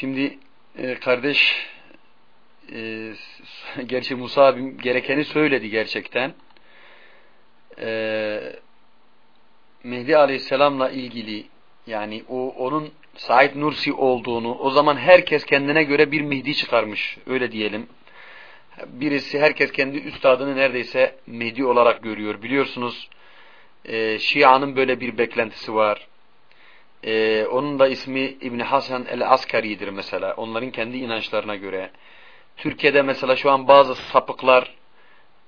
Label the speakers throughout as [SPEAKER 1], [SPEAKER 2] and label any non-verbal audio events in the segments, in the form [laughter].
[SPEAKER 1] Şimdi e, kardeş e, [laughs] gerçi Musa abim gerekeni söyledi gerçekten. E, Mehdi Aleyhisselam'la ilgili yani o onun Said Nursi olduğunu o zaman herkes kendine göre bir Mehdi çıkarmış öyle diyelim. Birisi herkes kendi üstadını neredeyse Mehdi olarak görüyor. Biliyorsunuz e, Şia'nın böyle bir beklentisi var. E, onun da ismi İbni Hasan el-Askari'dir mesela. Onların kendi inançlarına göre. Türkiye'de mesela şu an bazı sapıklar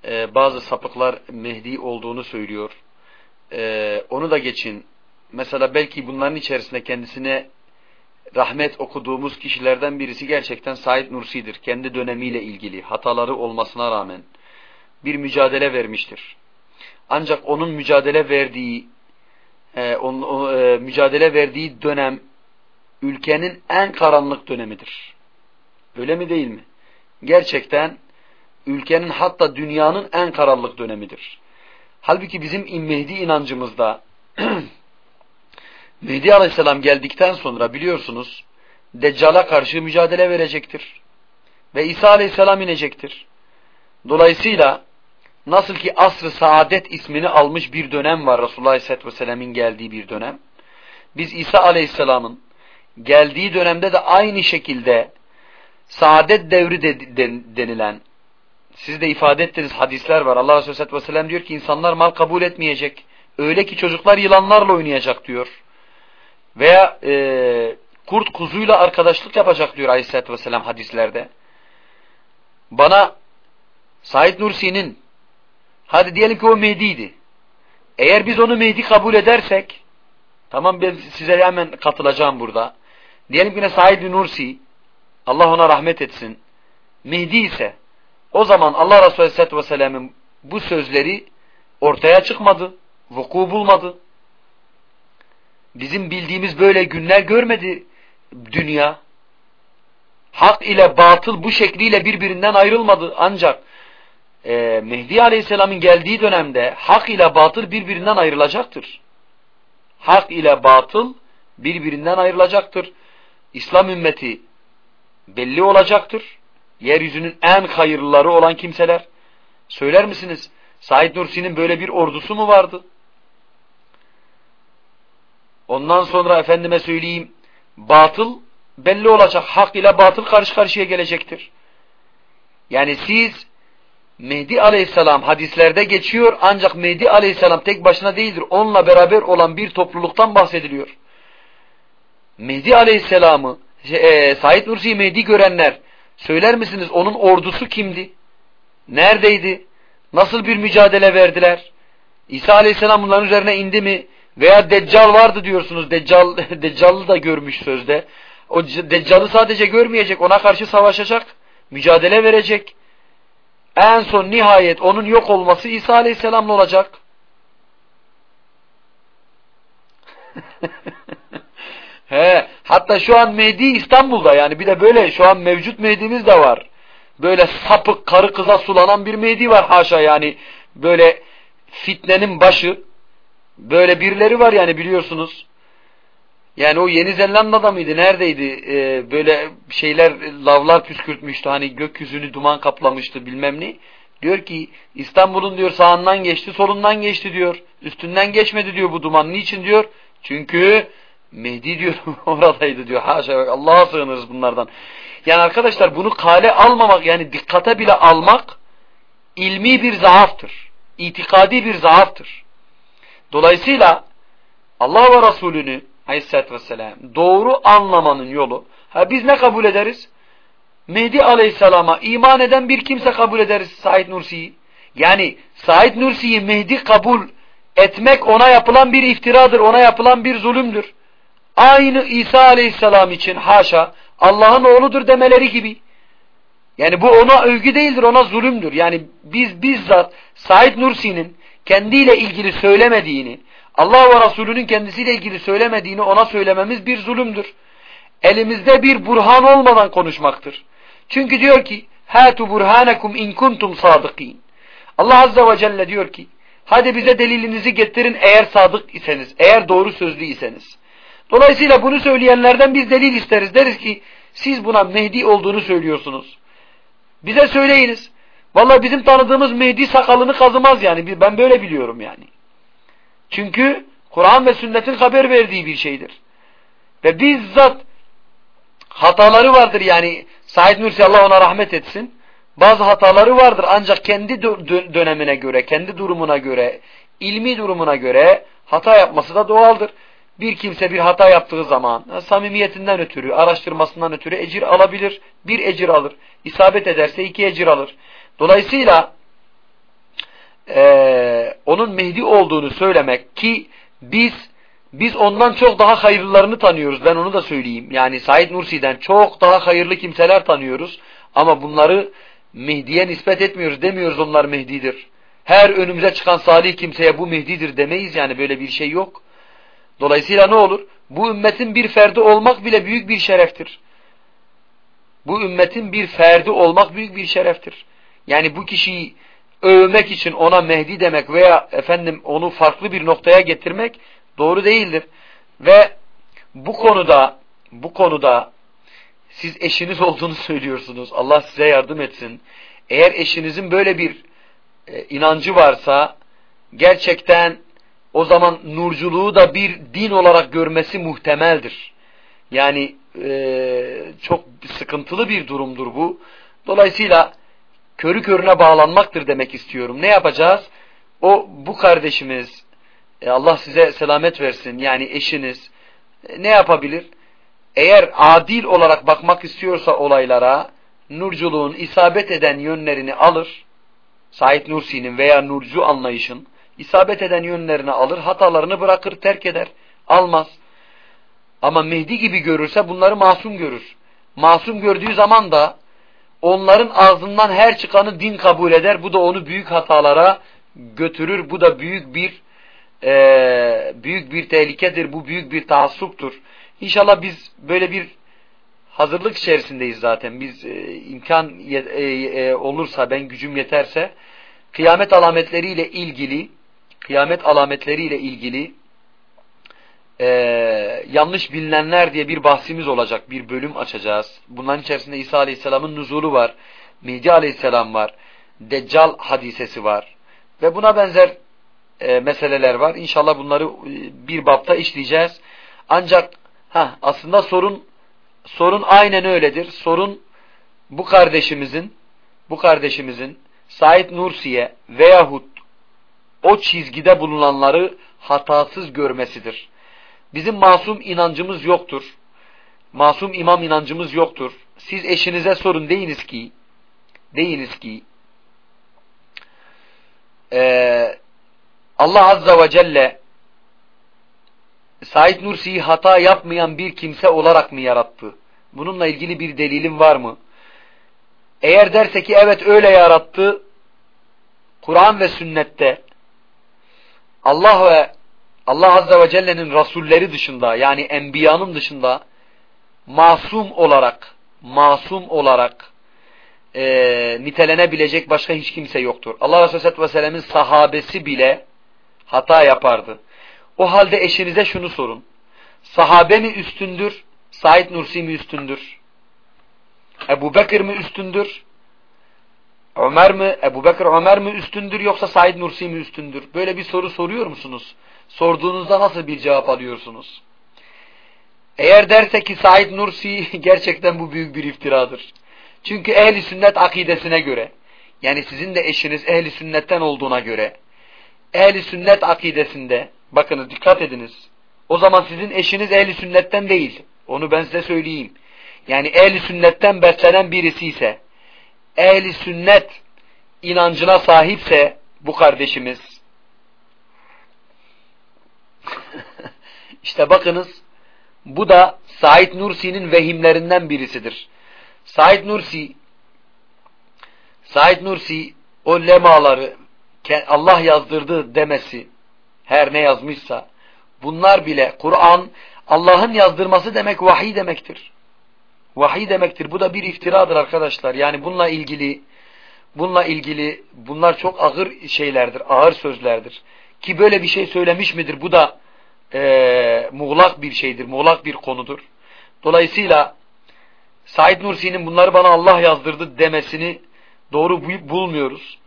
[SPEAKER 1] e, bazı sapıklar Mehdi olduğunu söylüyor. E, onu da geçin. Mesela belki bunların içerisinde kendisine rahmet okuduğumuz kişilerden birisi gerçekten Said Nursi'dir. Kendi dönemiyle ilgili hataları olmasına rağmen bir mücadele vermiştir. Ancak onun mücadele verdiği e, on, o, e, mücadele verdiği dönem ülkenin en karanlık dönemidir. Öyle mi değil mi? Gerçekten ülkenin hatta dünyanın en karanlık dönemidir. Halbuki bizim Mehdi inancımızda [clears throat] Mehdi Aleyhisselam geldikten sonra biliyorsunuz Deccal'a karşı mücadele verecektir. Ve İsa Aleyhisselam inecektir. Dolayısıyla nasıl ki asr-ı saadet ismini almış bir dönem var Resulullah Aleyhisselatü Vesselam'ın geldiği bir dönem. Biz İsa Aleyhisselam'ın geldiği dönemde de aynı şekilde saadet devri de, de, denilen siz de ifade ettiniz hadisler var. Allah Resulü Aleyhisselatü Vesselam diyor ki insanlar mal kabul etmeyecek. Öyle ki çocuklar yılanlarla oynayacak diyor. Veya e, kurt kuzuyla arkadaşlık yapacak diyor Aleyhisselatü Vesselam hadislerde. Bana Said Nursi'nin hadi diyelim ki o Mehdi'ydi. Eğer biz onu Mehdi kabul edersek tamam ben size hemen katılacağım burada. Diyelim ki ne Said Nursi Allah ona rahmet etsin. Mehdi ise o zaman Allah Resulü Aleyhisselatü Vesselam'ın bu sözleri ortaya çıkmadı. Vuku bulmadı. Bizim bildiğimiz böyle günler görmedi dünya. Hak ile batıl bu şekliyle birbirinden ayrılmadı. Ancak e, Mehdi Aleyhisselam'ın geldiği dönemde hak ile batıl birbirinden ayrılacaktır. Hak ile batıl birbirinden ayrılacaktır. İslam ümmeti belli olacaktır. Yeryüzünün en hayırlıları olan kimseler. Söyler misiniz? Said Nursi'nin böyle bir ordusu mu vardı? Ondan sonra efendime söyleyeyim batıl belli olacak. Hak ile batıl karşı karşıya gelecektir. Yani siz Mehdi aleyhisselam hadislerde geçiyor ancak Mehdi aleyhisselam tek başına değildir. Onunla beraber olan bir topluluktan bahsediliyor. Mehdi aleyhisselamı e, Said Nursi Mehdi görenler söyler misiniz onun ordusu kimdi? Neredeydi? Nasıl bir mücadele verdiler? İsa aleyhisselam bunların üzerine indi mi? Veya Deccal vardı diyorsunuz. Deccal, [laughs] Deccal'ı da görmüş sözde. O Deccal'ı sadece görmeyecek. Ona karşı savaşacak. Mücadele verecek. En son nihayet onun yok olması İsa Aleyhisselam'la olacak. [laughs] He, hatta şu an Mehdi İstanbul'da yani bir de böyle şu an mevcut Mehdi'miz de var. Böyle sapık karı kıza sulanan bir Mehdi var haşa yani böyle fitnenin başı Böyle birileri var yani biliyorsunuz. Yani o Yeni Zelanda'da mıydı? Neredeydi? Ee, böyle şeyler, lavlar püskürtmüştü. Hani gökyüzünü duman kaplamıştı bilmem ne. Diyor ki İstanbul'un diyor sağından geçti, solundan geçti diyor. Üstünden geçmedi diyor bu duman. Niçin diyor? Çünkü Mehdi diyor [laughs] oradaydı diyor. Haşa bak Allah'a sığınırız bunlardan. Yani arkadaşlar bunu kale almamak yani dikkate bile almak ilmi bir zaaftır. İtikadi bir zaaftır. Dolayısıyla Allah ve Resulünü aleyhissalatü vesselam doğru anlamanın yolu ha biz ne kabul ederiz? Mehdi aleyhisselama iman eden bir kimse kabul ederiz Said Nursi'yi. Yani Said Nursi'yi Mehdi kabul etmek ona yapılan bir iftiradır, ona yapılan bir zulümdür. Aynı İsa aleyhisselam için haşa Allah'ın oğludur demeleri gibi. Yani bu ona övgü değildir, ona zulümdür. Yani biz bizzat Said Nursi'nin kendiyle ilgili söylemediğini, Allah ve Resulünün kendisiyle ilgili söylemediğini ona söylememiz bir zulümdür. Elimizde bir burhan olmadan konuşmaktır. Çünkü diyor ki, Hatu burhanekum in kuntum sadıkin. Allah Azze ve Celle diyor ki, hadi bize delilinizi getirin eğer sadık iseniz, eğer doğru sözlü iseniz. Dolayısıyla bunu söyleyenlerden biz delil isteriz. Deriz ki, Siz buna Mehdi olduğunu söylüyorsunuz. Bize söyleyiniz. Vallahi bizim tanıdığımız Mehdi sakalını kazımaz yani. Ben böyle biliyorum yani. Çünkü Kur'an ve sünnetin haber verdiği bir şeydir. Ve bizzat hataları vardır yani Said Nursi Allah ona rahmet etsin. Bazı hataları vardır ancak kendi dönemine göre, kendi durumuna göre, ilmi durumuna göre hata yapması da doğaldır. Bir kimse bir hata yaptığı zaman samimiyetinden ötürü, araştırmasından ötürü ecir alabilir. Bir ecir alır. İsabet ederse iki ecir alır. Dolayısıyla e, onun Mehdi olduğunu söylemek ki biz biz ondan çok daha hayırlılarını tanıyoruz. Ben onu da söyleyeyim. Yani Said Nursi'den çok daha hayırlı kimseler tanıyoruz. Ama bunları Mehdi'ye nispet etmiyoruz. Demiyoruz onlar Mehdi'dir. Her önümüze çıkan salih kimseye bu Mehdi'dir demeyiz. Yani böyle bir şey yok. Dolayısıyla ne olur? Bu ümmetin bir ferdi olmak bile büyük bir şereftir. Bu ümmetin bir ferdi olmak büyük bir şereftir. Yani bu kişiyi övmek için ona Mehdi demek veya efendim onu farklı bir noktaya getirmek doğru değildir. Ve bu konuda bu konuda siz eşiniz [laughs] olduğunu söylüyorsunuz. Allah size yardım etsin. Eğer eşinizin böyle bir e, inancı varsa gerçekten o zaman nurculuğu da bir din olarak görmesi muhtemeldir. Yani e, çok sıkıntılı bir durumdur bu. Dolayısıyla körü körüne bağlanmaktır demek istiyorum. Ne yapacağız? O bu kardeşimiz e, Allah size selamet versin yani eşiniz e, ne yapabilir? Eğer adil olarak bakmak istiyorsa olaylara nurculuğun isabet eden yönlerini alır. Said Nursi'nin veya nurcu anlayışın isabet eden yönlerini alır, hatalarını bırakır, terk eder, almaz. Ama Mehdi gibi görürse bunları masum görür. Masum gördüğü zaman da onların ağzından her çıkanı din kabul eder. Bu da onu büyük hatalara götürür. Bu da büyük bir e, büyük bir tehlikedir. Bu büyük bir taassuptur. İnşallah biz böyle bir hazırlık içerisindeyiz zaten. Biz e, imkan e, e, olursa, ben gücüm yeterse kıyamet alametleriyle ilgili kıyamet alametleriyle ilgili e, yanlış bilinenler diye bir bahsimiz olacak. Bir bölüm açacağız. Bunların içerisinde İsa Aleyhisselam'ın nuzulu var. Mehdi Aleyhisselam var. Deccal hadisesi var. Ve buna benzer e, meseleler var. İnşallah bunları e, bir bapta işleyeceğiz. Ancak ha aslında sorun sorun aynen öyledir. Sorun bu kardeşimizin bu kardeşimizin Said Nursi'ye veyahut o çizgide bulunanları hatasız görmesidir. Bizim masum inancımız yoktur. Masum imam inancımız yoktur. Siz eşinize sorun deyiniz ki deyiniz ki e, Allah Azza ve Celle Said Nursi'yi hata yapmayan bir kimse olarak mı yarattı? Bununla ilgili bir delilin var mı? Eğer derse ki evet öyle yarattı, Kur'an ve sünnette Allah ve Allah Azze ve Celle'nin rasulleri dışında yani enbiyanın dışında masum olarak masum olarak e, nitelenebilecek başka hiç kimse yoktur. Allah Resulü Aleyhisselatü Vesselam'ın sahabesi bile hata yapardı. O halde eşinize şunu sorun. Sahabe mi üstündür, Said Nursi mi üstündür? Ebu Bekir mi üstündür? Ömer mi, Ebu Bekir Ömer mi üstündür yoksa Said Nursi mi üstündür? Böyle bir soru soruyor musunuz? Sorduğunuzda nasıl bir cevap alıyorsunuz? Eğer derse ki Said Nursi [laughs] gerçekten bu büyük bir iftiradır. Çünkü ehli sünnet akidesine göre, yani sizin de eşiniz ehli sünnetten olduğuna göre, ehli sünnet akidesinde, bakınız dikkat ediniz, o zaman sizin eşiniz ehli sünnetten değil. Onu ben size söyleyeyim. Yani ehli sünnetten beslenen birisi ise, ehli sünnet inancına sahipse bu kardeşimiz [laughs] işte bakınız bu da Said Nursi'nin vehimlerinden birisidir. Said Nursi Said Nursi o lemaları Allah yazdırdı demesi her ne yazmışsa bunlar bile Kur'an Allah'ın yazdırması demek vahiy demektir. Vahiy demektir. Bu da bir iftiradır arkadaşlar. Yani bununla ilgili bununla ilgili bunlar çok ağır şeylerdir, ağır sözlerdir. Ki böyle bir şey söylemiş midir? Bu da e, muğlak bir şeydir, muğlak bir konudur. Dolayısıyla Said Nursi'nin bunları bana Allah yazdırdı demesini doğru bulmuyoruz.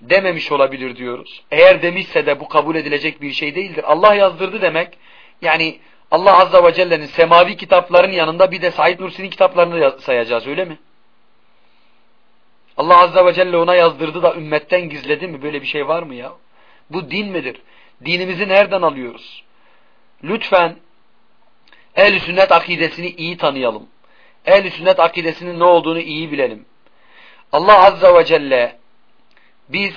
[SPEAKER 1] Dememiş olabilir diyoruz. Eğer demişse de bu kabul edilecek bir şey değildir. Allah yazdırdı demek yani Allah Azza ve Celle'nin semavi kitapların yanında bir de Said Nursi'nin kitaplarını sayacağız öyle mi? Allah Azza ve Celle ona yazdırdı da ümmetten gizledi mi? Böyle bir şey var mı ya? Bu din midir? Dinimizi nereden alıyoruz? Lütfen ehl sünnet akidesini iyi tanıyalım. ehl sünnet akidesinin ne olduğunu iyi bilelim. Allah Azza ve Celle biz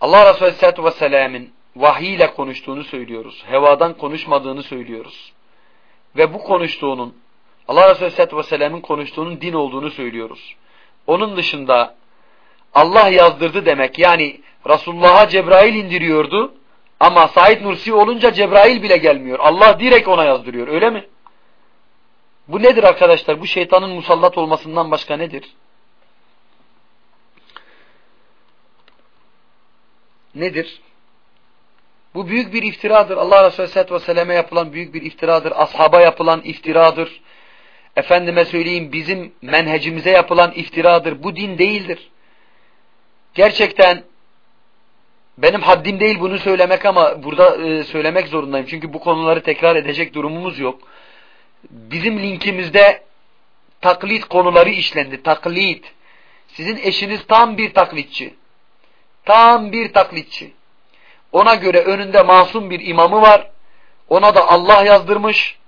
[SPEAKER 1] Allah Resulü Aleyhisselatü Vesselam'ın vahiy ile konuştuğunu söylüyoruz. Hevadan konuşmadığını söylüyoruz. Ve bu konuştuğunun Allah Resulü Aleyhisselatü Vesselam'ın konuştuğunun din olduğunu söylüyoruz. Onun dışında Allah yazdırdı demek yani Resulullah'a Cebrail indiriyordu ama Said Nursi olunca Cebrail bile gelmiyor. Allah direkt ona yazdırıyor öyle mi? Bu nedir arkadaşlar? Bu şeytanın musallat olmasından başka nedir? Nedir? Bu büyük bir iftiradır. Allah Resulü Aleyhisselatü Vesselam'a yapılan büyük bir iftiradır. Ashaba yapılan iftiradır. Efendime söyleyeyim bizim menhecimize yapılan iftiradır. Bu din değildir. Gerçekten benim haddim değil bunu söylemek ama burada e, söylemek zorundayım. Çünkü bu konuları tekrar edecek durumumuz yok. Bizim linkimizde taklit konuları işlendi. Taklit. Sizin eşiniz tam bir taklitçi. Tam bir taklitçi. Ona göre önünde masum bir imamı var. Ona da Allah yazdırmış.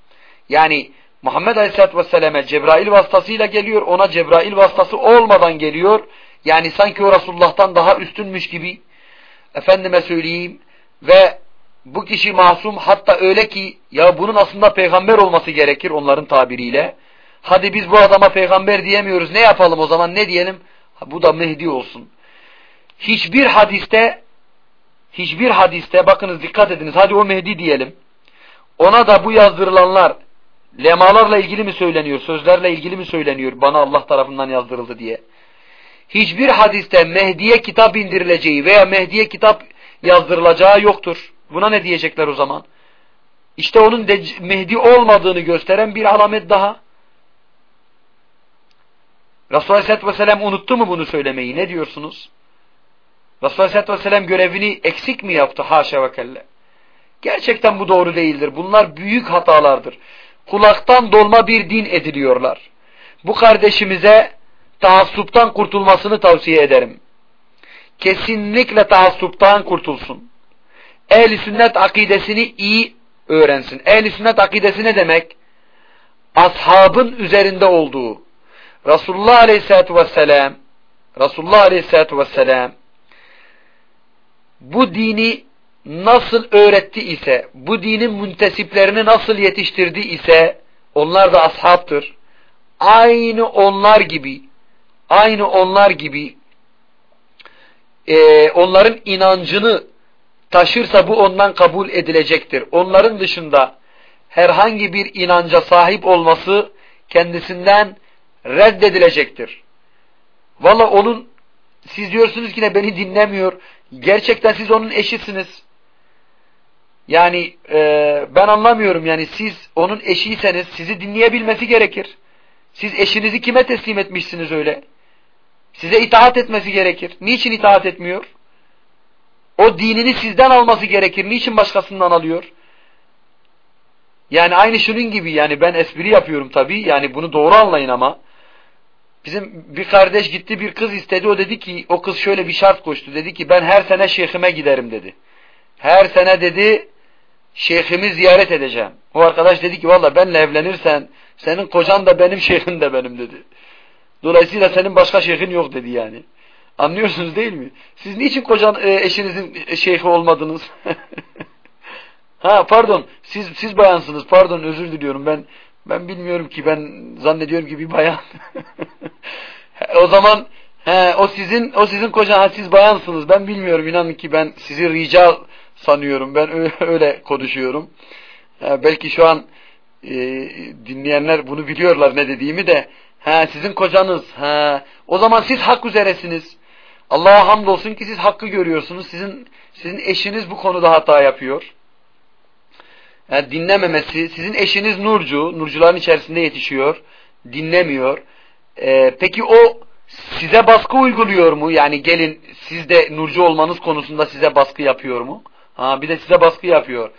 [SPEAKER 1] Yani Muhammed Aleyhisselatü Vesselam'e Cebrail vasıtasıyla geliyor. Ona Cebrail vasıtası olmadan geliyor. Yani sanki o Resulullah'tan daha üstünmüş gibi. Efendime söyleyeyim. Ve bu kişi masum hatta öyle ki ya bunun aslında peygamber olması gerekir onların tabiriyle. Hadi biz bu adama peygamber diyemiyoruz. Ne yapalım o zaman ne diyelim? Bu da Mehdi olsun. Hiçbir hadiste hiçbir hadiste bakınız dikkat ediniz hadi o Mehdi diyelim. Ona da bu yazdırılanlar lemalarla ilgili mi söyleniyor, sözlerle ilgili mi söyleniyor bana Allah tarafından yazdırıldı diye. Hiçbir hadiste Mehdi'ye kitap indirileceği veya Mehdi'ye kitap yazdırılacağı yoktur. Buna ne diyecekler o zaman? İşte onun Mehdi olmadığını gösteren bir alamet daha. Resulullah Aleyhisselatü Vesselam unuttu mu bunu söylemeyi? Ne diyorsunuz? Resulullah Aleyhisselatü Vesselam görevini eksik mi yaptı? Haşa ve kelle. Gerçekten bu doğru değildir. Bunlar büyük hatalardır. Kulaktan dolma bir din ediliyorlar. Bu kardeşimize taassuptan kurtulmasını tavsiye ederim. Kesinlikle taassuptan kurtulsun. Ehl-i sünnet akidesini iyi öğrensin. Ehl-i sünnet akidesi ne demek? Ashabın üzerinde olduğu, Resulullah Aleyhisselatü Vesselam Resulullah Aleyhisselatü Vesselam bu dini nasıl öğretti ise, bu dinin müntesiplerini nasıl yetiştirdi ise, onlar da ashabtır. Aynı onlar gibi, aynı onlar gibi e, onların inancını taşırsa bu ondan kabul edilecektir. Onların dışında herhangi bir inanca sahip olması kendisinden reddedilecektir. Valla onun siz diyorsunuz ki ne beni dinlemiyor. Gerçekten siz onun eşisiniz. Yani e, ben anlamıyorum yani siz onun eşiyseniz sizi dinleyebilmesi gerekir. Siz eşinizi kime teslim etmişsiniz öyle? Size itaat etmesi gerekir. Niçin itaat etmiyor? O dinini sizden alması gerekir. Niçin başkasından alıyor? Yani aynı şunun gibi yani ben espri yapıyorum tabii. Yani bunu doğru anlayın ama. Bizim bir kardeş gitti bir kız istedi. O dedi ki o kız şöyle bir şart koştu. Dedi ki ben her sene şeyhime giderim dedi. Her sene dedi şeyhimi ziyaret edeceğim. O arkadaş dedi ki valla benle evlenirsen senin kocan da benim şeyhim de benim dedi. Dolayısıyla senin başka şeyhin yok dedi yani. Anlıyorsunuz değil mi? Siz niçin kocan e, eşinizin şeyhi olmadınız? [laughs] ha pardon siz siz bayansınız. Pardon özür diliyorum. Ben ben bilmiyorum ki ben zannediyorum ki bir bayan. [laughs] o zaman he, o sizin o sizin kocan ha, siz bayansınız. Ben bilmiyorum inanın ki ben sizi rica sanıyorum. Ben öyle, [laughs] öyle konuşuyorum. Ha, belki şu an e, dinleyenler bunu biliyorlar ne dediğimi de He, sizin kocanız. He. O zaman siz hak üzeresiniz. Allah'a hamdolsun ki siz hakkı görüyorsunuz. Sizin sizin eşiniz bu konuda hata yapıyor. Yani dinlememesi, sizin eşiniz nurcu, nurcuların içerisinde yetişiyor. dinlemiyor. Ee, peki o size baskı uyguluyor mu? Yani gelin siz de nurcu olmanız konusunda size baskı yapıyor mu? Ha, bir de size baskı yapıyor.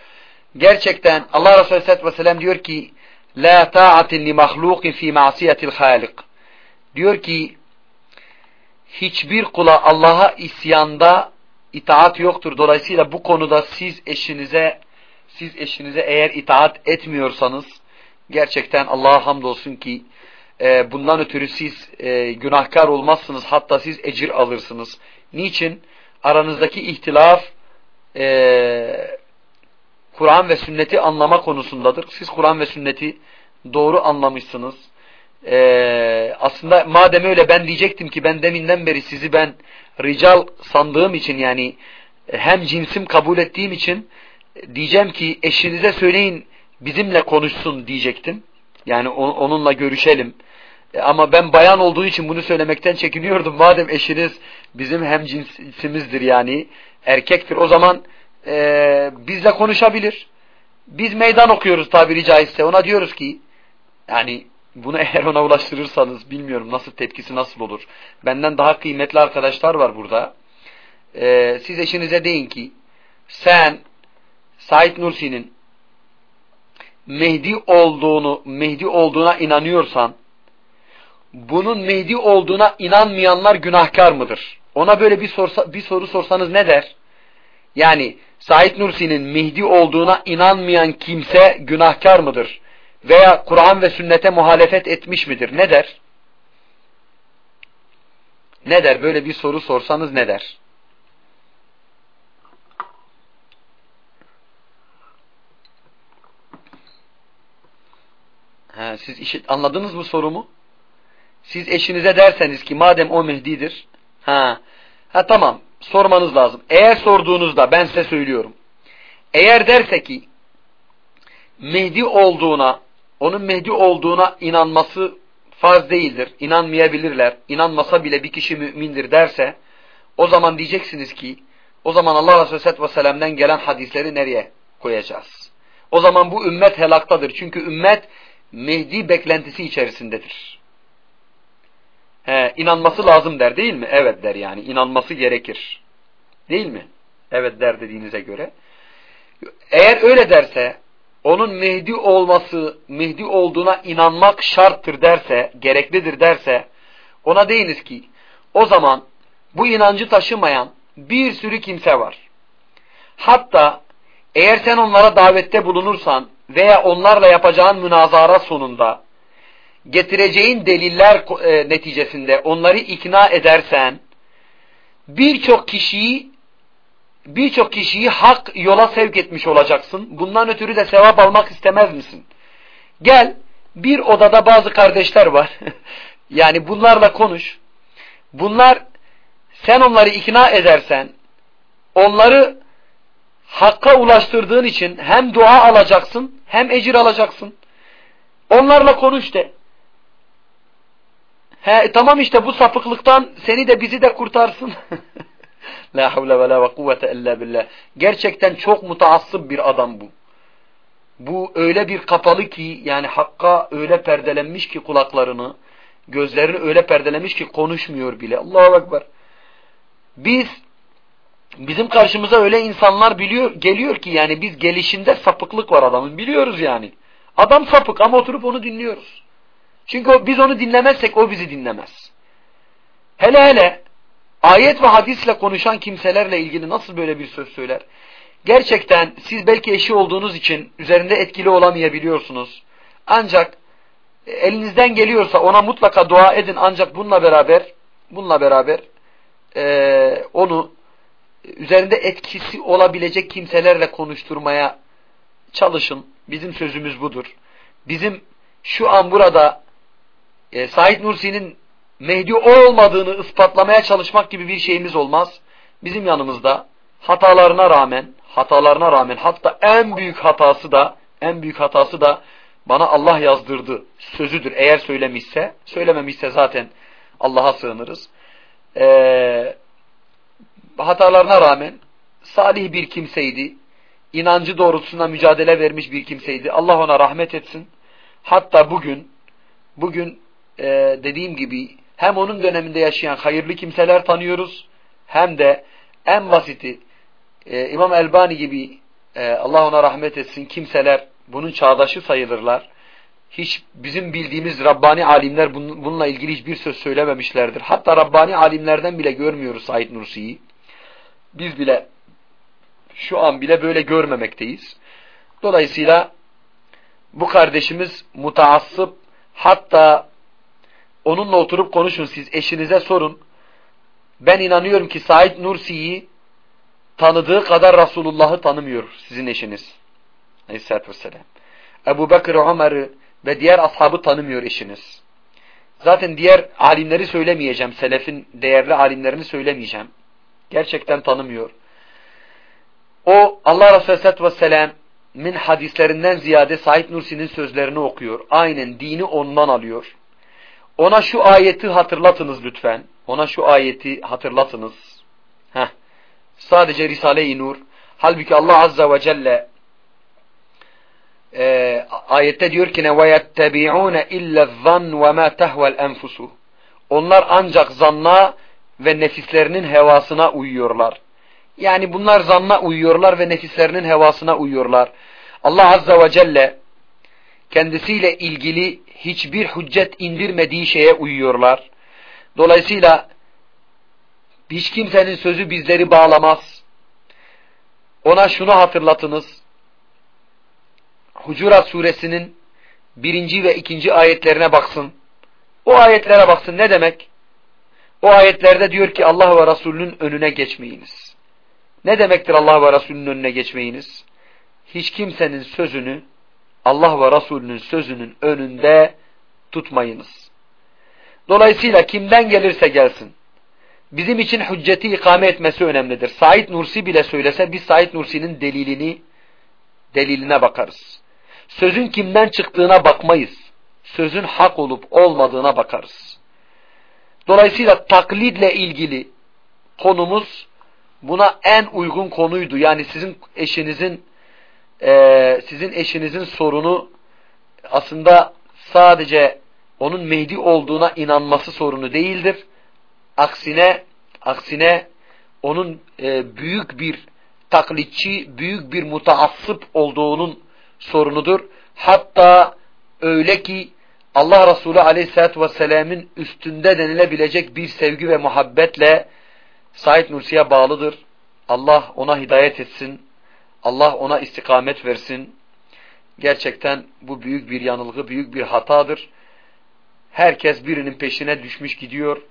[SPEAKER 1] Gerçekten Allah Resulü Aleyhisselatü Vesselam diyor ki La ta'atin li mahlukin fi ma'siyetil halik. Diyor ki hiçbir kula Allah'a isyanda itaat yoktur. Dolayısıyla bu konuda siz eşinize siz eşinize eğer itaat etmiyorsanız gerçekten Allah'a hamdolsun ki e, bundan ötürü siz e, günahkar olmazsınız. Hatta siz ecir alırsınız. Niçin? Aranızdaki ihtilaf e, Kur'an ve sünneti anlama konusundadır. Siz Kur'an ve sünneti doğru anlamışsınız. Ee, aslında madem öyle ben diyecektim ki ben deminden beri sizi ben rical sandığım için yani hem cinsim kabul ettiğim için diyeceğim ki eşinize söyleyin bizimle konuşsun diyecektim. Yani onunla görüşelim. E, ama ben bayan olduğu için bunu söylemekten çekiniyordum. Madem eşiniz bizim hem cinsimizdir yani erkektir o zaman e, bizle konuşabilir. Biz meydan okuyoruz tabiri caizse. Ona diyoruz ki yani bunu [laughs] eğer ona ulaştırırsanız bilmiyorum nasıl tepkisi nasıl olur. Benden daha kıymetli arkadaşlar var burada. Ee, siz eşinize deyin ki sen Said Nursi'nin Mehdi olduğunu, Mehdi olduğuna inanıyorsan bunun Mehdi olduğuna inanmayanlar günahkar mıdır? Ona böyle bir, sorsa, bir soru sorsanız ne der? Yani Said Nursi'nin Mehdi olduğuna inanmayan kimse günahkar mıdır? Veya Kur'an ve sünnete muhalefet etmiş midir? Ne der? Ne der? Böyle bir soru sorsanız ne der? Ha, siz işit, anladınız mı sorumu? Siz eşinize derseniz ki madem o Mehdi'dir, ha, ha tamam sormanız lazım. Eğer sorduğunuzda ben size söylüyorum. Eğer derse ki Mehdi olduğuna, onun Mehdi olduğuna inanması farz değildir. İnanmayabilirler. İnanmasa bile bir kişi mümindir derse o zaman diyeceksiniz ki o zaman Allah Resulü Aleyhisselatü Vesselam'dan gelen hadisleri nereye koyacağız? O zaman bu ümmet helaktadır. Çünkü ümmet Mehdi beklentisi içerisindedir. He, inanması lazım der değil mi? Evet der yani. İnanması gerekir. Değil mi? Evet der dediğinize göre. Eğer öyle derse, onun Mehdi olması, Mehdi olduğuna inanmak şarttır derse, gereklidir derse, ona deyiniz ki, o zaman bu inancı taşımayan bir sürü kimse var. Hatta eğer sen onlara davette bulunursan veya onlarla yapacağın münazara sonunda getireceğin deliller e, neticesinde onları ikna edersen birçok kişiyi birçok kişiyi hak yola sevk etmiş olacaksın. Bundan ötürü de sevap almak istemez misin? Gel bir odada bazı kardeşler var. [laughs] yani bunlarla konuş. Bunlar sen onları ikna edersen onları hakka ulaştırdığın için hem dua alacaksın hem ecir alacaksın. Onlarla konuş de. He, tamam işte bu sapıklıktan seni de bizi de kurtarsın. [laughs] La havle ve la ve kuvvete illa billah. Gerçekten çok mutaassıp bir adam bu. Bu öyle bir kapalı ki yani hakka öyle perdelenmiş ki kulaklarını, gözlerini öyle perdelemiş ki konuşmuyor bile. Allahu Ekber. Biz bizim karşımıza öyle insanlar biliyor geliyor ki yani biz gelişinde sapıklık var adamın biliyoruz yani. Adam sapık ama oturup onu dinliyoruz. Çünkü biz onu dinlemezsek o bizi dinlemez. Hele hele ayet ve hadisle konuşan kimselerle ilgili nasıl böyle bir söz söyler? Gerçekten siz belki eşi olduğunuz için üzerinde etkili olamayabiliyorsunuz. Ancak elinizden geliyorsa ona mutlaka dua edin. Ancak bununla beraber bununla beraber e, onu üzerinde etkisi olabilecek kimselerle konuşturmaya çalışın. Bizim sözümüz budur. Bizim şu an burada e, Said Nursi'nin Mehdi o olmadığını ispatlamaya çalışmak gibi bir şeyimiz olmaz. Bizim yanımızda hatalarına rağmen, hatalarına rağmen hatta en büyük hatası da, en büyük hatası da bana Allah yazdırdı sözüdür. Eğer söylemişse, söylememişse zaten Allah'a sığınırız. Ee, hatalarına rağmen salih bir kimseydi. İnancı doğrultusunda mücadele vermiş bir kimseydi. Allah ona rahmet etsin. Hatta bugün bugün e, dediğim gibi hem onun döneminde yaşayan hayırlı kimseler tanıyoruz hem de en basiti e, İmam Elbani gibi e, Allah ona rahmet etsin kimseler bunun çağdaşı sayılırlar. Hiç bizim bildiğimiz Rabbani alimler bununla ilgili hiçbir söz söylememişlerdir. Hatta Rabbani alimlerden bile görmüyoruz Said Nursi'yi. Biz bile şu an bile böyle görmemekteyiz. Dolayısıyla bu kardeşimiz mutaassıp hatta onunla oturup konuşun siz eşinize sorun. Ben inanıyorum ki Said Nursi'yi tanıdığı kadar Resulullah'ı tanımıyor sizin eşiniz. Aleyhisselatü Vesselam. Ebu Bekir, Ömer'i ve diğer ashabı tanımıyor eşiniz. Zaten diğer alimleri söylemeyeceğim. Selefin değerli alimlerini söylemeyeceğim. Gerçekten tanımıyor. O Allah Resulü Aleyhisselatü Vesselam min hadislerinden ziyade Said Nursi'nin sözlerini okuyor. Aynen dini ondan alıyor. Ona şu ayeti hatırlatınız lütfen. Ona şu ayeti hatırlatınız. Heh. Sadece Risale-i Nur. Halbuki Allah Azza ve Celle e, ayette diyor ki ne وَيَتَّبِعُونَ اِلَّا الظَّنْ وَمَا تَهْوَ الْاَنْفُسُ Onlar ancak zanna ve nefislerinin hevasına uyuyorlar. Yani bunlar zanna uyuyorlar ve nefislerinin hevasına uyuyorlar. Allah Azza ve Celle kendisiyle ilgili hiçbir hüccet indirmediği şeye uyuyorlar. Dolayısıyla hiç kimsenin sözü bizleri bağlamaz. Ona şunu hatırlatınız. Hucurat suresinin birinci ve ikinci ayetlerine baksın. O ayetlere baksın ne demek? O ayetlerde diyor ki Allah ve Resulünün önüne geçmeyiniz. Ne demektir Allah ve Resulünün önüne geçmeyiniz? Hiç kimsenin sözünü Allah ve Resulünün sözünün önünde tutmayınız. Dolayısıyla kimden gelirse gelsin. Bizim için hücceti ikame etmesi önemlidir. Said Nursi bile söylese biz Said Nursi'nin delilini deliline bakarız. Sözün kimden çıktığına bakmayız. Sözün hak olup olmadığına bakarız. Dolayısıyla taklidle ilgili konumuz buna en uygun konuydu. Yani sizin eşinizin e, sizin eşinizin sorunu aslında sadece onun Mehdi olduğuna inanması sorunu değildir. Aksine aksine onun e, büyük bir taklitçi, büyük bir mutaassıp olduğunun sorunudur. Hatta öyle ki Allah Resulü Aleyhisselatü Vesselam'ın üstünde denilebilecek bir sevgi ve muhabbetle Said Nursi'ye bağlıdır. Allah ona hidayet etsin. Allah ona istikamet versin. Gerçekten bu büyük bir yanılgı, büyük bir hatadır. Herkes birinin peşine düşmüş gidiyor.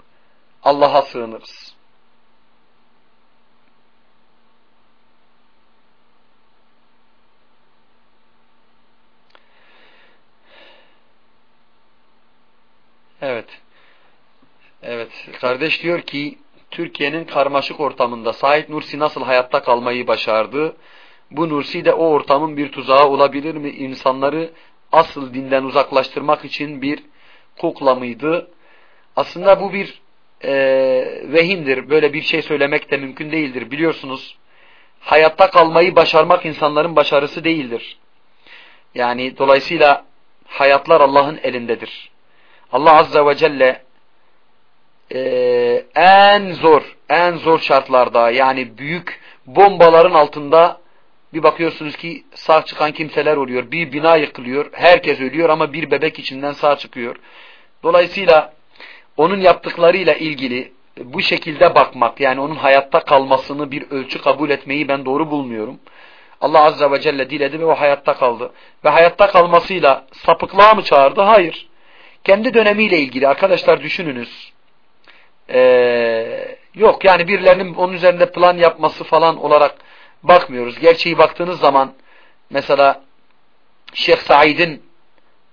[SPEAKER 1] Allah'a sığınırız. Evet. Evet. Kardeş diyor ki Türkiye'nin karmaşık ortamında Said Nursi nasıl hayatta kalmayı başardı? Bu Nursi de o ortamın bir tuzağı olabilir mi? İnsanları asıl dinden uzaklaştırmak için bir kukla mıydı? Aslında bu bir e, vehimdir. Böyle bir şey söylemek de mümkün değildir. Biliyorsunuz hayatta kalmayı başarmak insanların başarısı değildir. Yani dolayısıyla hayatlar Allah'ın elindedir. Allah Azze ve Celle e, en zor, en zor şartlarda yani büyük bombaların altında bir bakıyorsunuz ki sağ çıkan kimseler oluyor. Bir bina yıkılıyor. Herkes ölüyor ama bir bebek içinden sağ çıkıyor. Dolayısıyla onun yaptıklarıyla ilgili bu şekilde bakmak yani onun hayatta kalmasını bir ölçü kabul etmeyi ben doğru bulmuyorum. Allah Azze ve Celle diledi ve o hayatta kaldı. Ve hayatta kalmasıyla sapıklığa mı çağırdı? Hayır. Kendi dönemiyle ilgili arkadaşlar düşününüz. Ee, yok yani birilerinin onun üzerinde plan yapması falan olarak bakmıyoruz. Gerçeği baktığınız zaman mesela Şeyh Said'in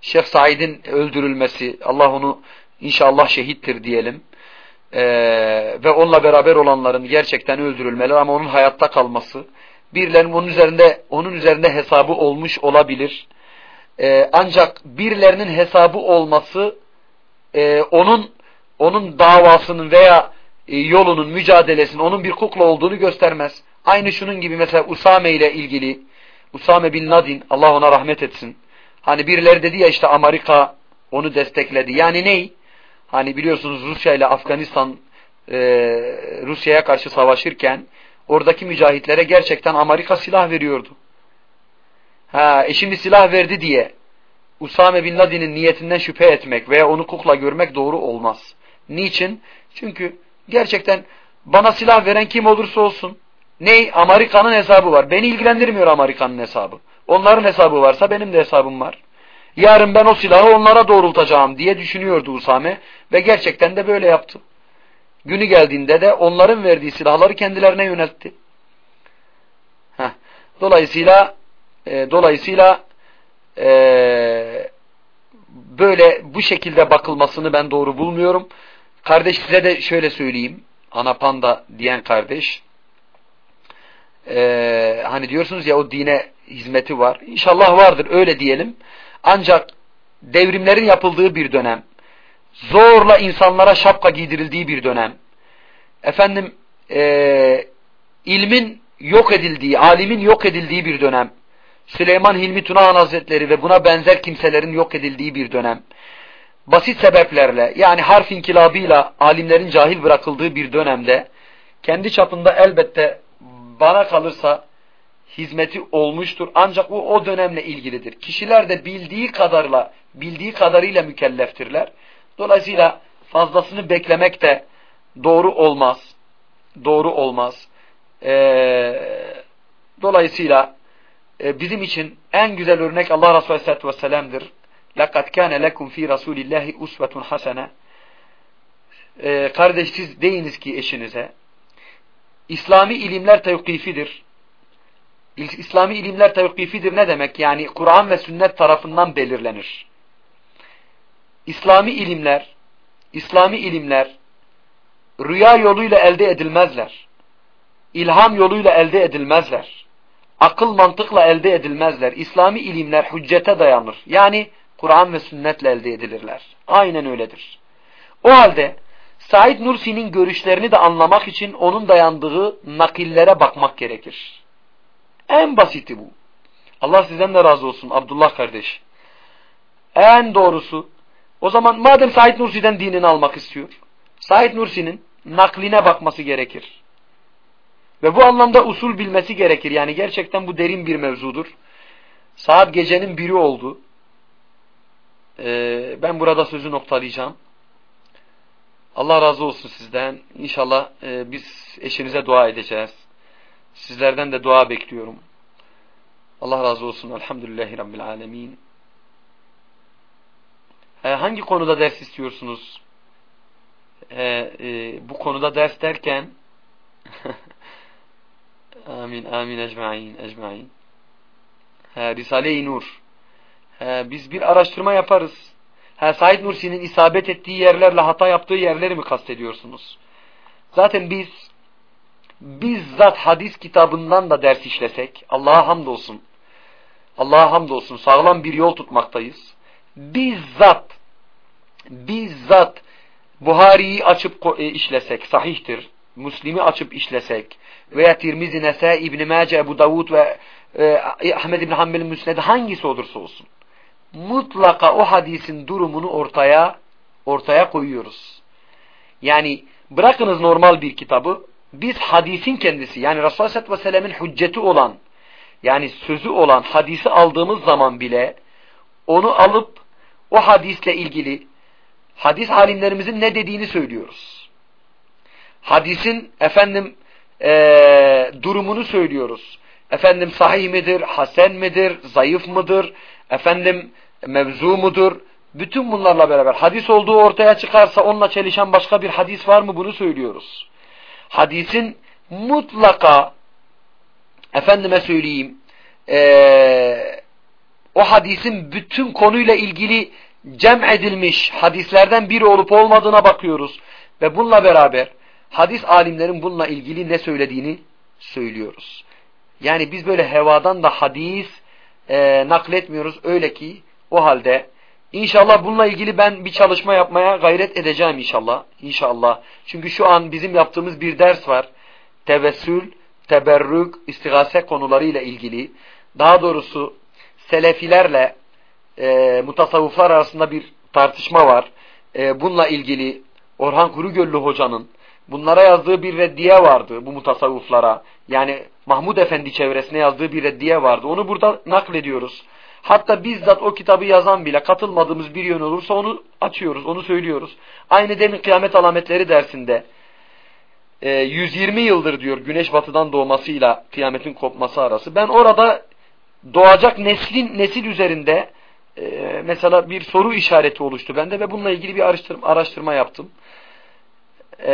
[SPEAKER 1] Şeyh Said'in öldürülmesi Allah onu inşallah şehittir diyelim. Ee, ve onunla beraber olanların gerçekten öldürülmeleri ama onun hayatta kalması birilerinin onun üzerinde onun üzerinde hesabı olmuş olabilir. Ee, ancak birilerinin hesabı olması e, onun onun davasının veya e, yolunun, mücadelesinin onun bir kukla olduğunu göstermez. Aynı şunun gibi mesela Usame ile ilgili Usame bin Nadin Allah ona rahmet etsin. Hani birileri dedi ya işte Amerika Onu destekledi. Yani ney? Hani biliyorsunuz Rusya ile Afganistan e, Rusya'ya karşı savaşırken oradaki mücahitlere gerçekten Amerika silah veriyordu. Ha, e şimdi silah verdi diye Usame Bin Laden'in niyetinden şüphe etmek veya onu kukla görmek doğru olmaz. Niçin? Çünkü gerçekten bana silah veren kim olursa olsun ney? Amerika'nın hesabı var. Beni ilgilendirmiyor Amerika'nın hesabı. Onların hesabı varsa benim de hesabım var. Yarın ben o silahı onlara doğrultacağım diye düşünüyordu Usame ve gerçekten de böyle yaptı. Günü geldiğinde de onların verdiği silahları kendilerine yöneltti. Heh. Dolayısıyla e, dolayısıyla e, böyle bu şekilde bakılmasını ben doğru bulmuyorum. Kardeş size de şöyle söyleyeyim. Ana panda diyen kardeş. E, hani diyorsunuz ya o dine hizmeti var. İnşallah vardır öyle diyelim. Ancak devrimlerin yapıldığı bir dönem, zorla insanlara şapka giydirildiği bir dönem, efendim e, ilmin yok edildiği, alimin yok edildiği bir dönem, Süleyman Hilmi Tunahan Hazretleri ve buna benzer kimselerin yok edildiği bir dönem, basit sebeplerle yani harf inkılabıyla alimlerin cahil bırakıldığı bir dönemde, kendi çapında elbette bana kalırsa hizmeti olmuştur. Ancak bu o dönemle ilgilidir. Kişiler de bildiği kadarla, bildiği kadarıyla mükelleftirler. Dolayısıyla fazlasını beklemek de doğru olmaz. Doğru olmaz. Ee, dolayısıyla e, bizim için en güzel örnek Allah Resulü Aleyhisselatü Vesselam'dır. لَقَدْ كَانَ لَكُمْ ف۪ي رَسُولِ اللّٰهِ اُسْوَةٌ حَسَنَةٌ ee, Kardeş siz deyiniz ki eşinize, İslami ilimler tevkifidir. İslami ilimler tevkifidir ne demek? Yani Kur'an ve sünnet tarafından belirlenir. İslami ilimler, İslami ilimler rüya yoluyla elde edilmezler. İlham yoluyla elde edilmezler. Akıl mantıkla elde edilmezler. İslami ilimler hüccete dayanır. Yani Kur'an ve sünnetle elde edilirler. Aynen öyledir. O halde Said Nursi'nin görüşlerini de anlamak için onun dayandığı nakillere bakmak gerekir. En basiti bu. Allah sizden de razı olsun Abdullah kardeş. En doğrusu o zaman madem Said Nursi'den dinini almak istiyor, Said Nursi'nin nakline bakması gerekir. Ve bu anlamda usul bilmesi gerekir. Yani gerçekten bu derin bir mevzudur. Saat gecenin biri oldu. Ee, ben burada sözü noktalayacağım. Allah razı olsun sizden. İnşallah e, biz eşinize dua edeceğiz. Sizlerden de dua bekliyorum. Allah razı olsun. Elhamdülillahi Rabbil Alemin. E, hangi konuda ders istiyorsunuz? E, e, bu konuda ders derken [laughs] amin amin ecmain ecmain. Risale-i Nur. He, biz bir araştırma yaparız. Ha, Said Nursi'nin isabet ettiği yerlerle hata yaptığı yerleri mi kastediyorsunuz? Zaten biz bizzat hadis kitabından da ders işlesek, Allah'a hamdolsun, Allah'a hamdolsun sağlam bir yol tutmaktayız. Bizzat, bizzat Buhari'yi açıp e, işlesek, sahihtir. Müslim'i açıp işlesek veya Tirmizi, Nese, İbn-i Mace, Ebu Davud ve e, Ahmed İbn Hanbel'in müsnedi hangisi olursa olsun mutlaka o hadisin durumunu ortaya ortaya koyuyoruz. Yani bırakınız normal bir kitabı biz hadisin kendisi yani Resulullah Aleyhisselatü Vesselam'ın hücceti olan yani sözü olan hadisi aldığımız zaman bile onu alıp o hadisle ilgili hadis alimlerimizin ne dediğini söylüyoruz. Hadisin efendim e, durumunu söylüyoruz. Efendim sahih midir, hasen midir, zayıf mıdır, efendim mevzu mudur? Bütün bunlarla beraber hadis olduğu ortaya çıkarsa onunla çelişen başka bir hadis var mı bunu söylüyoruz. Hadisin mutlaka efendime söyleyeyim ee, o hadisin bütün konuyla ilgili cem edilmiş hadislerden biri olup olmadığına bakıyoruz. Ve bununla beraber hadis alimlerin bununla ilgili ne söylediğini söylüyoruz. Yani biz böyle hevadan da hadis e, nakletmiyoruz. Öyle ki o halde inşallah bununla ilgili ben bir çalışma yapmaya gayret edeceğim inşallah. İnşallah. Çünkü şu an bizim yaptığımız bir ders var. Tevessül, teberrük, istigase konularıyla ilgili. Daha doğrusu selefilerle e, mutasavvıflar arasında bir tartışma var. E, bununla ilgili Orhan Kurugöllü hocanın bunlara yazdığı bir reddiye vardı bu mutasavvuflara. Yani Mahmud Efendi çevresine yazdığı bir reddiye vardı. Onu burada naklediyoruz. Hatta bizzat o kitabı yazan bile katılmadığımız bir yön olursa onu açıyoruz, onu söylüyoruz. Aynı demin kıyamet alametleri dersinde 120 yıldır diyor güneş batıdan doğmasıyla kıyametin kopması arası. Ben orada doğacak neslin nesil üzerinde e, mesela bir soru işareti oluştu bende ve bununla ilgili bir araştırma, araştırma yaptım. E,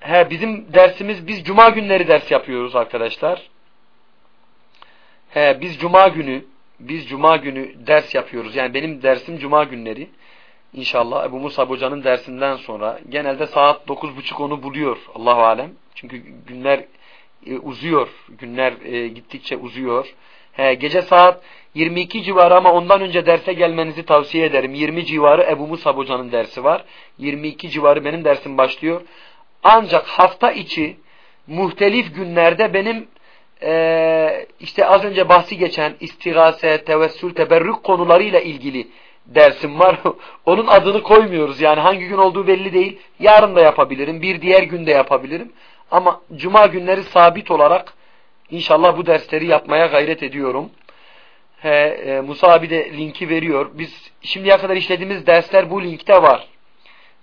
[SPEAKER 1] he, bizim dersimiz biz cuma günleri ders yapıyoruz arkadaşlar. He, biz cuma günü biz cuma günü ders yapıyoruz. Yani benim dersim cuma günleri. İnşallah Ebu Musa Hoca'nın dersinden sonra genelde saat 9.30 onu buluyor Allahu alem. Çünkü günler e, uzuyor. Günler e, gittikçe uzuyor. He, gece saat 22 civarı ama ondan önce derse gelmenizi tavsiye ederim. 20 civarı Ebu Musa Hoca'nın dersi var. 22 civarı benim dersim başlıyor. Ancak hafta içi muhtelif günlerde benim e, işte az önce bahsi geçen istigase, tevessül, teberrük konularıyla ilgili dersim var. [laughs] Onun adını koymuyoruz. Yani hangi gün olduğu belli değil. Yarın da yapabilirim. Bir diğer gün de yapabilirim. Ama cuma günleri sabit olarak inşallah bu dersleri yapmaya gayret ediyorum. He, e, Musa abi de linki veriyor. Biz şimdiye kadar işlediğimiz dersler bu linkte var.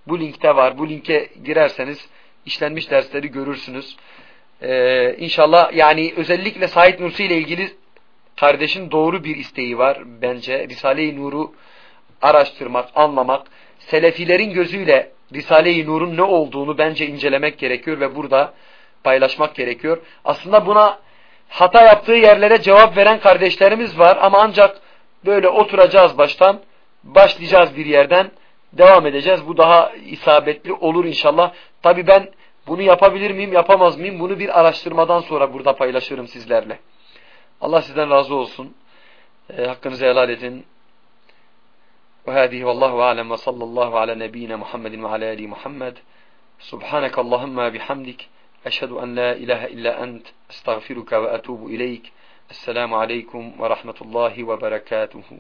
[SPEAKER 1] Bu linkte var. Bu linke girerseniz işlenmiş dersleri görürsünüz. Ee, inşallah yani özellikle Said Nursi ile ilgili kardeşin doğru bir isteği var bence. Risale-i Nur'u araştırmak, anlamak, Selefilerin gözüyle Risale-i Nur'un ne olduğunu bence incelemek gerekiyor ve burada paylaşmak gerekiyor. Aslında buna hata yaptığı yerlere cevap veren kardeşlerimiz var ama ancak böyle oturacağız baştan, başlayacağız bir yerden, devam edeceğiz. Bu daha isabetli olur inşallah. Tabi ben bunu yapabilir miyim, yapamaz mıyım? Bunu bir araştırmadan sonra burada paylaşırım sizlerle. Allah sizden razı olsun. E, hakkınızı helal edin. Ve hadihi vallahu alem ve sallallahu ala nebiyyina Muhammedin ve ala ali Muhammed. Subhaneke Allahümme bihamdik. Eşhedü en la ilahe illa ent. Estağfiruka ve etubu ileyk. Esselamu aleykum ve rahmetullahi ve berekatuhu.